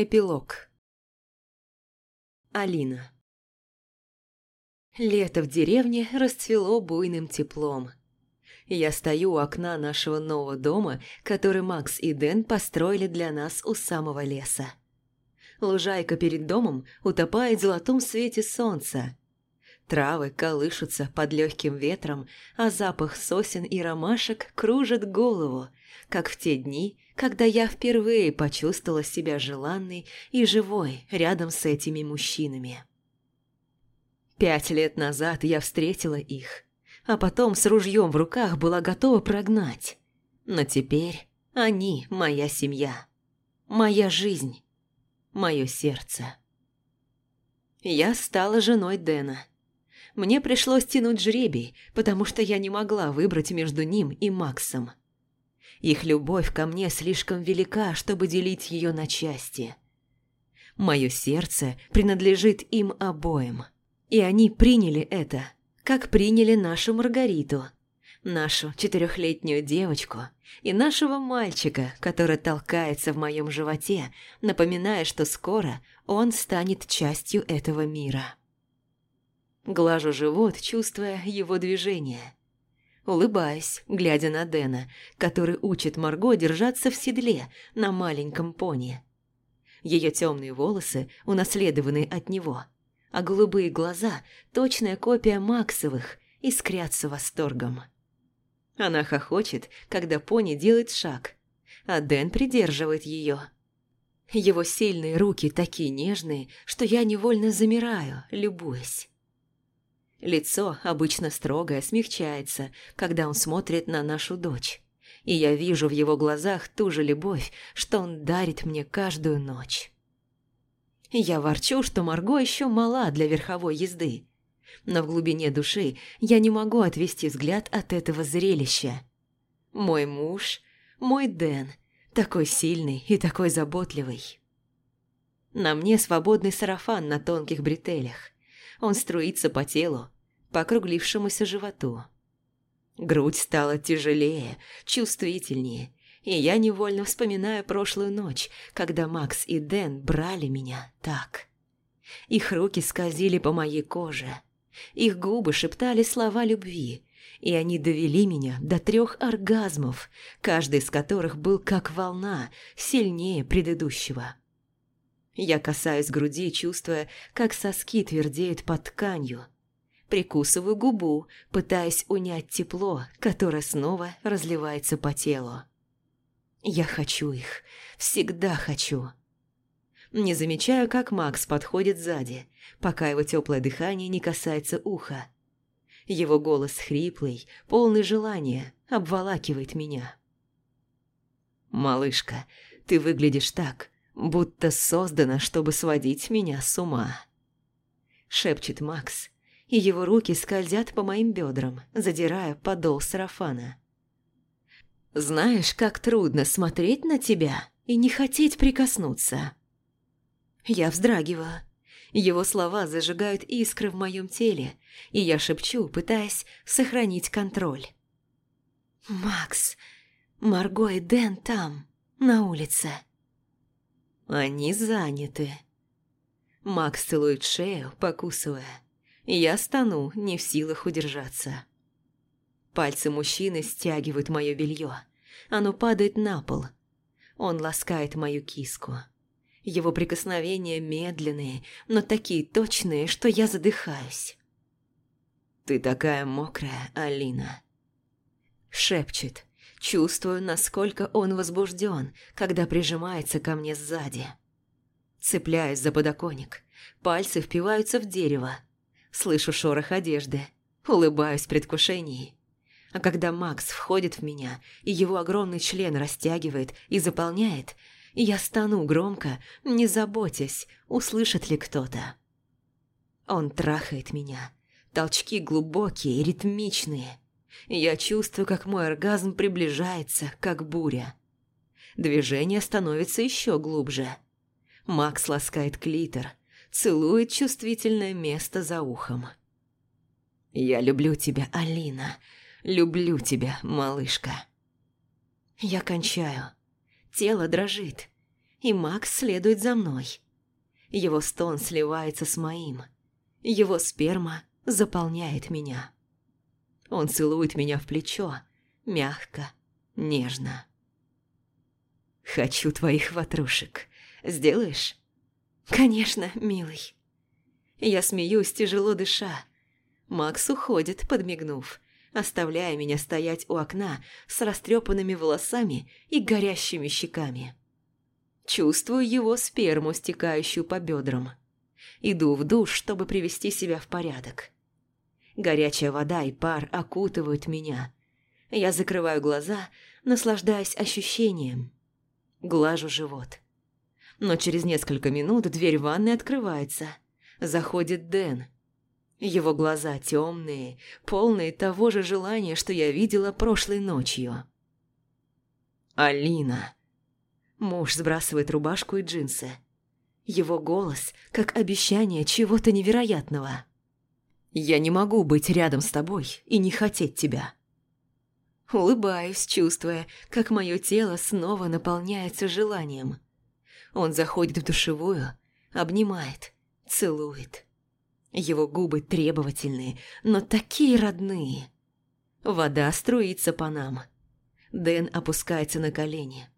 Эпилог Алина Лето в деревне расцвело буйным теплом. Я стою у окна нашего нового дома, который Макс и Дэн построили для нас у самого леса. Лужайка перед домом утопает в золотом свете солнца. Травы колышутся под легким ветром, а запах сосен и ромашек кружит голову, как в те дни, когда я впервые почувствовала себя желанной и живой рядом с этими мужчинами. Пять лет назад я встретила их, а потом с ружьем в руках была готова прогнать. Но теперь они моя семья, моя жизнь, мое сердце. Я стала женой Дэна. Мне пришлось тянуть жребий, потому что я не могла выбрать между ним и Максом. Их любовь ко мне слишком велика, чтобы делить ее на части. Мое сердце принадлежит им обоим. И они приняли это, как приняли нашу Маргариту, нашу четырехлетнюю девочку и нашего мальчика, который толкается в моем животе, напоминая, что скоро он станет частью этого мира. Глажу живот, чувствуя его движение – Улыбаюсь, глядя на Дэна, который учит Марго держаться в седле на маленьком пони. Ее темные волосы унаследованы от него, а голубые глаза – точная копия Максовых, искрятся восторгом. Она хохочет, когда пони делает шаг, а Дэн придерживает ее. Его сильные руки такие нежные, что я невольно замираю, любуясь. Лицо, обычно строгое, смягчается, когда он смотрит на нашу дочь. И я вижу в его глазах ту же любовь, что он дарит мне каждую ночь. Я ворчу, что Марго еще мала для верховой езды. Но в глубине души я не могу отвести взгляд от этого зрелища. Мой муж, мой Дэн, такой сильный и такой заботливый. На мне свободный сарафан на тонких бретелях. Он струится по телу, по округлившемуся животу. Грудь стала тяжелее, чувствительнее, и я невольно вспоминаю прошлую ночь, когда Макс и Дэн брали меня так. Их руки скользили по моей коже, их губы шептали слова любви, и они довели меня до трех оргазмов, каждый из которых был как волна, сильнее предыдущего. Я касаюсь груди, чувствуя, как соски твердеют под тканью. Прикусываю губу, пытаясь унять тепло, которое снова разливается по телу. Я хочу их. Всегда хочу. Не замечаю, как Макс подходит сзади, пока его теплое дыхание не касается уха. Его голос хриплый, полный желания, обволакивает меня. «Малышка, ты выглядишь так, будто создана, чтобы сводить меня с ума», – шепчет Макс, и его руки скользят по моим бедрам, задирая подол сарафана. «Знаешь, как трудно смотреть на тебя и не хотеть прикоснуться?» Я вздрагиваю. Его слова зажигают искры в моем теле, и я шепчу, пытаясь сохранить контроль. «Макс, Марго и Дэн там, на улице». Они заняты. Макс целует шею, покусывая. Я стану, не в силах удержаться. Пальцы мужчины стягивают мое белье. Оно падает на пол. Он ласкает мою киску. Его прикосновения медленные, но такие точные, что я задыхаюсь. «Ты такая мокрая, Алина», — шепчет, Чувствую, насколько он возбужден, когда прижимается ко мне сзади. Цепляюсь за подоконник. Пальцы впиваются в дерево. Слышу шорох одежды. Улыбаюсь в предвкушении. А когда Макс входит в меня, и его огромный член растягивает и заполняет, я стану громко, не заботясь, услышит ли кто-то. Он трахает меня. Толчки глубокие и ритмичные. Я чувствую, как мой оргазм приближается, как буря. Движение становится еще глубже. Макс ласкает клитор, целует чувствительное место за ухом. «Я люблю тебя, Алина. Люблю тебя, малышка». Я кончаю. Тело дрожит. и Макс следует за мной. Его стон сливается с моим. Его сперма заполняет меня. Он целует меня в плечо, мягко, нежно. «Хочу твоих ватрушек. Сделаешь?» «Конечно, милый». Я смеюсь, тяжело дыша. Макс уходит, подмигнув, оставляя меня стоять у окна с растрепанными волосами и горящими щеками. Чувствую его сперму, стекающую по бедрам. Иду в душ, чтобы привести себя в порядок. Горячая вода и пар окутывают меня. Я закрываю глаза, наслаждаясь ощущением. Глажу живот. Но через несколько минут дверь ванной открывается. Заходит Дэн. Его глаза темные, полные того же желания, что я видела прошлой ночью. «Алина!» Муж сбрасывает рубашку и джинсы. Его голос, как обещание чего-то невероятного. «Я не могу быть рядом с тобой и не хотеть тебя». Улыбаюсь, чувствуя, как мое тело снова наполняется желанием. Он заходит в душевую, обнимает, целует. Его губы требовательные, но такие родные. Вода струится по нам. Дэн опускается на колени.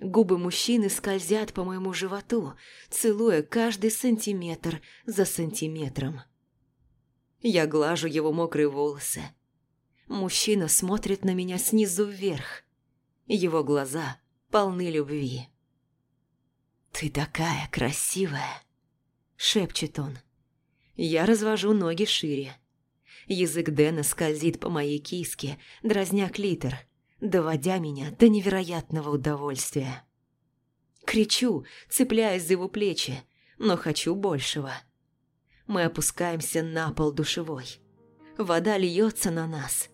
Губы мужчины скользят по моему животу, целуя каждый сантиметр за сантиметром. Я глажу его мокрые волосы. Мужчина смотрит на меня снизу вверх. Его глаза полны любви. «Ты такая красивая!» – шепчет он. Я развожу ноги шире. Язык Дэна скользит по моей киске, дразня клитор, доводя меня до невероятного удовольствия. Кричу, цепляясь за его плечи, но хочу большего. Мы опускаемся на пол душевой. Вода льется на нас.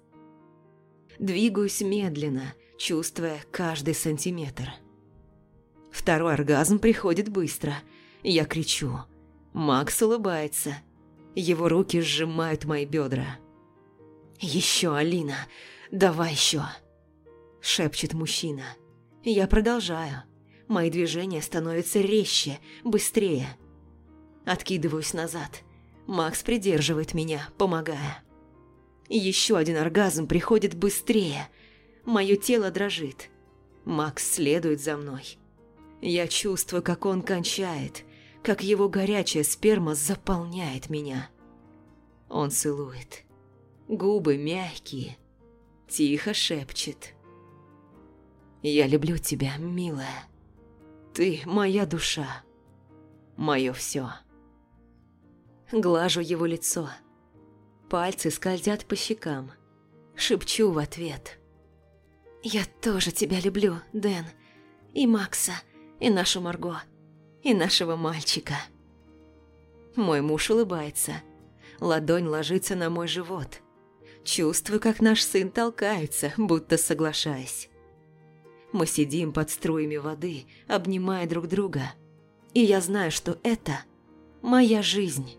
Двигаюсь медленно, чувствуя каждый сантиметр. Второй оргазм приходит быстро. Я кричу. Макс улыбается. Его руки сжимают мои бедра. «Еще, Алина! Давай еще!» Шепчет мужчина. Я продолжаю. Мои движения становятся резче, быстрее. Откидываюсь назад. Макс придерживает меня, помогая. Еще один оргазм приходит быстрее. Мое тело дрожит. Макс следует за мной. Я чувствую, как он кончает, как его горячая сперма заполняет меня. Он целует. Губы мягкие. Тихо шепчет. «Я люблю тебя, милая. Ты моя душа. Мое все». Глажу его лицо. Пальцы скользят по щекам. Шепчу в ответ. «Я тоже тебя люблю, Дэн. И Макса, и нашу Марго, и нашего мальчика». Мой муж улыбается. Ладонь ложится на мой живот. Чувствую, как наш сын толкается, будто соглашаясь. Мы сидим под струями воды, обнимая друг друга. И я знаю, что это моя жизнь,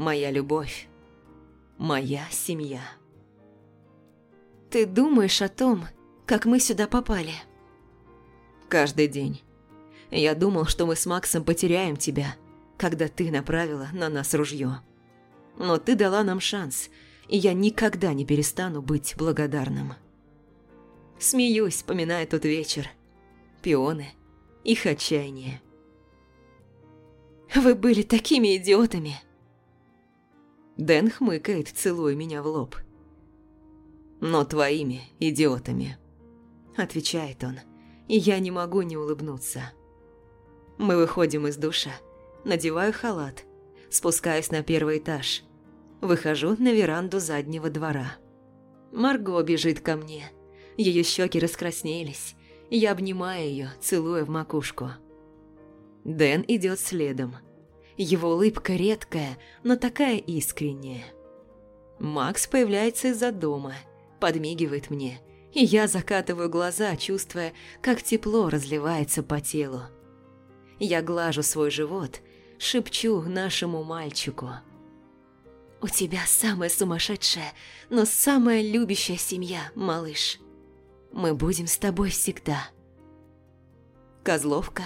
моя любовь моя семья. Ты думаешь о том, как мы сюда попали? Каждый день. Я думал, что мы с Максом потеряем тебя, когда ты направила на нас ружье. Но ты дала нам шанс, и я никогда не перестану быть благодарным. Смеюсь, вспоминая тот вечер. Пионы, их отчаяние. Вы были такими идиотами. Дэн хмыкает, целуя меня в лоб. «Но твоими идиотами», – отвечает он, и я не могу не улыбнуться. Мы выходим из душа, надеваю халат, спускаюсь на первый этаж, выхожу на веранду заднего двора. Марго бежит ко мне, ее щеки раскраснелись, я обнимаю ее, целуя в макушку. Дэн идет следом – его улыбка редкая, но такая искренняя. Макс появляется из-за дома, подмигивает мне, и я закатываю глаза, чувствуя, как тепло разливается по телу. Я глажу свой живот, шепчу нашему мальчику. «У тебя самая сумасшедшая, но самая любящая семья, малыш. Мы будем с тобой всегда». Козловка,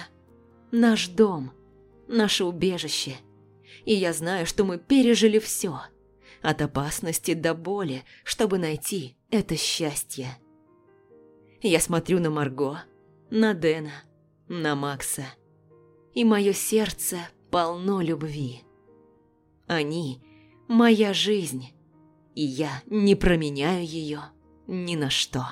наш дом, наше убежище. И я знаю, что мы пережили все, от опасности до боли, чтобы найти это счастье. Я смотрю на Марго, на Дэна, на Макса, и мое сердце полно любви. Они – моя жизнь, и я не променяю ее ни на что.